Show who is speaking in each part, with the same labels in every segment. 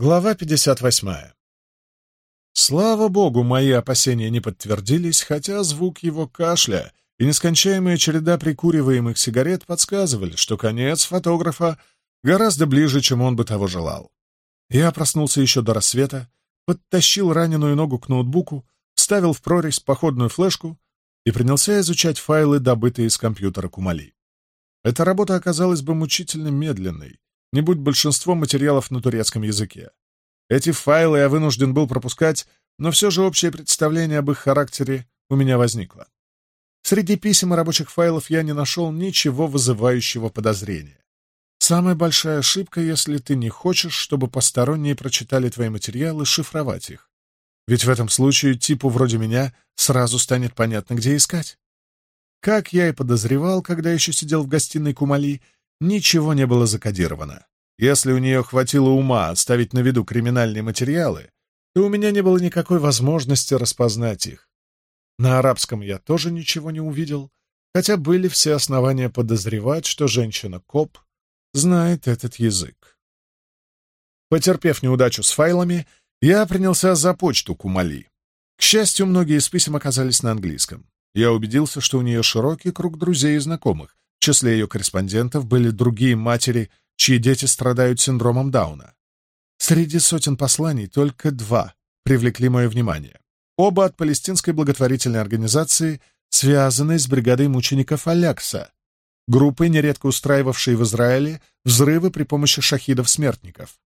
Speaker 1: Глава 58. Слава богу, мои опасения не подтвердились, хотя звук его кашля и нескончаемая череда прикуриваемых сигарет подсказывали, что конец фотографа гораздо ближе, чем он бы того желал. Я проснулся еще до рассвета, подтащил раненую ногу к ноутбуку, вставил в прорезь походную флешку и принялся изучать файлы, добытые из компьютера Кумали. Эта работа оказалась бы мучительно медленной, не будь большинство материалов на турецком языке. Эти файлы я вынужден был пропускать, но все же общее представление об их характере у меня возникло. Среди писем и рабочих файлов я не нашел ничего вызывающего подозрения. Самая большая ошибка, если ты не хочешь, чтобы посторонние прочитали твои материалы, шифровать их. Ведь в этом случае типу вроде меня сразу станет понятно, где искать. Как я и подозревал, когда еще сидел в гостиной Кумали, Ничего не было закодировано. Если у нее хватило ума оставить на виду криминальные материалы, то у меня не было никакой возможности распознать их. На арабском я тоже ничего не увидел, хотя были все основания подозревать, что женщина-коп знает этот язык. Потерпев неудачу с файлами, я принялся за почту Кумали. К счастью, многие из писем оказались на английском. Я убедился, что у нее широкий круг друзей и знакомых, в числе ее корреспондентов были другие матери, чьи дети страдают синдромом Дауна. Среди сотен посланий только два привлекли мое внимание. Оба от палестинской благотворительной организации, связанной с бригадой мучеников Алякса, группы нередко устраивавшей в Израиле взрывы при помощи шахидов-смертников.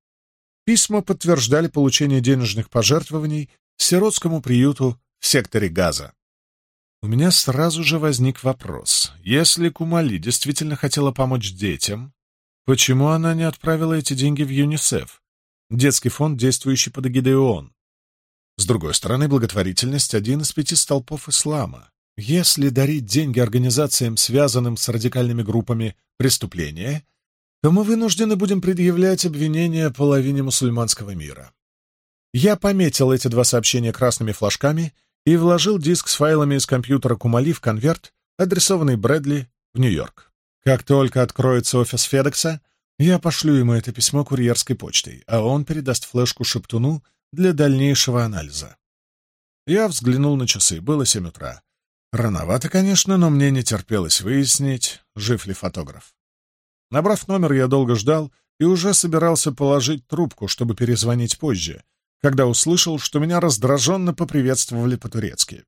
Speaker 1: Письма подтверждали получение денежных пожертвований сиротскому приюту в секторе Газа. У меня сразу же возник вопрос. Если Кумали действительно хотела помочь детям, почему она не отправила эти деньги в ЮНИСЕФ, детский фонд, действующий под эгидой ООН? С другой стороны, благотворительность — один из пяти столпов ислама. Если дарить деньги организациям, связанным с радикальными группами, преступления, то мы вынуждены будем предъявлять обвинения половине мусульманского мира. Я пометил эти два сообщения красными флажками — и вложил диск с файлами из компьютера Кумали в конверт, адресованный Брэдли в Нью-Йорк. Как только откроется офис Федекса, я пошлю ему это письмо курьерской почтой, а он передаст флешку Шептуну для дальнейшего анализа. Я взглянул на часы, было семь утра. Рановато, конечно, но мне не терпелось выяснить, жив ли фотограф. Набрав номер, я долго ждал и уже собирался положить трубку, чтобы перезвонить позже, когда услышал, что меня раздраженно поприветствовали по-турецки.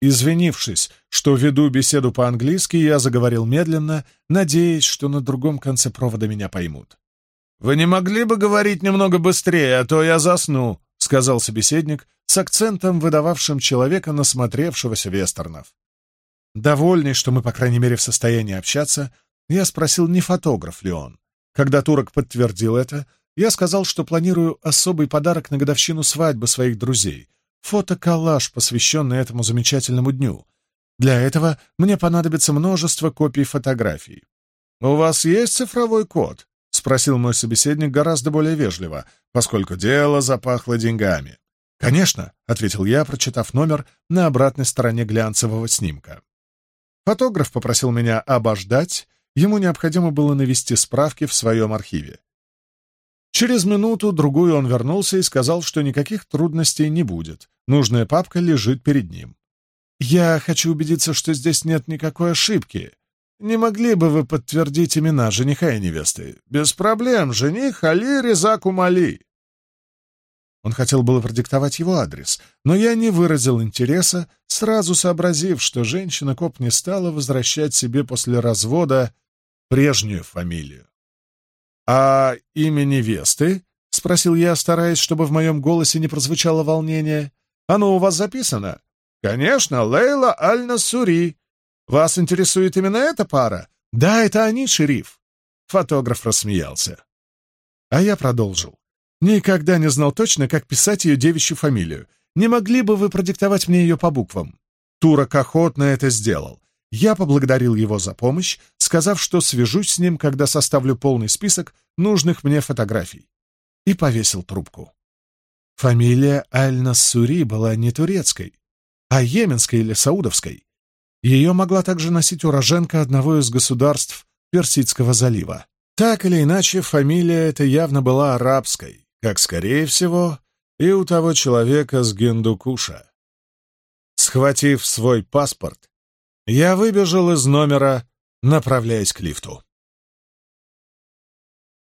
Speaker 1: Извинившись, что веду беседу по-английски, я заговорил медленно, надеясь, что на другом конце провода меня поймут. «Вы не могли бы говорить немного быстрее, а то я засну», — сказал собеседник с акцентом, выдававшим человека, насмотревшегося вестернов. Довольный, что мы, по крайней мере, в состоянии общаться, я спросил, не фотограф ли он. Когда турок подтвердил это, я сказал, что планирую особый подарок на годовщину свадьбы своих друзей — фотоколлаж, посвященный этому замечательному дню. Для этого мне понадобится множество копий фотографий. «У вас есть цифровой код?» — спросил мой собеседник гораздо более вежливо, поскольку дело запахло деньгами. «Конечно», — ответил я, прочитав номер на обратной стороне глянцевого снимка. Фотограф попросил меня обождать, ему необходимо было навести справки в своем архиве. Через минуту другую он вернулся и сказал, что никаких трудностей не будет. Нужная папка лежит перед ним. «Я хочу убедиться, что здесь нет никакой ошибки. Не могли бы вы подтвердить имена жениха и невесты? Без проблем, жених Али Резак Умали». Он хотел было продиктовать его адрес, но я не выразил интереса, сразу сообразив, что женщина-коп не стала возвращать себе после развода прежнюю фамилию. «А имя невесты?» — спросил я, стараясь, чтобы в моем голосе не прозвучало волнение. «Оно у вас записано?» «Конечно, Лейла Аль-Насури. Вас интересует именно эта пара?» «Да, это они, шериф!» Фотограф рассмеялся. А я продолжил. «Никогда не знал точно, как писать ее девичью фамилию. Не могли бы вы продиктовать мне ее по буквам?» Турок охотно это сделал. Я поблагодарил его за помощь, сказав, что свяжусь с ним, когда составлю полный список нужных мне фотографий, и повесил трубку. Фамилия Аль-Нассури была не турецкой, а йеменской или саудовской. Ее могла также носить уроженка одного из государств Персидского залива. Так или иначе, фамилия эта явно была арабской, как, скорее всего, и у того человека с Гендукуша. Схватив свой паспорт, я выбежал из номера, направляясь к лифту.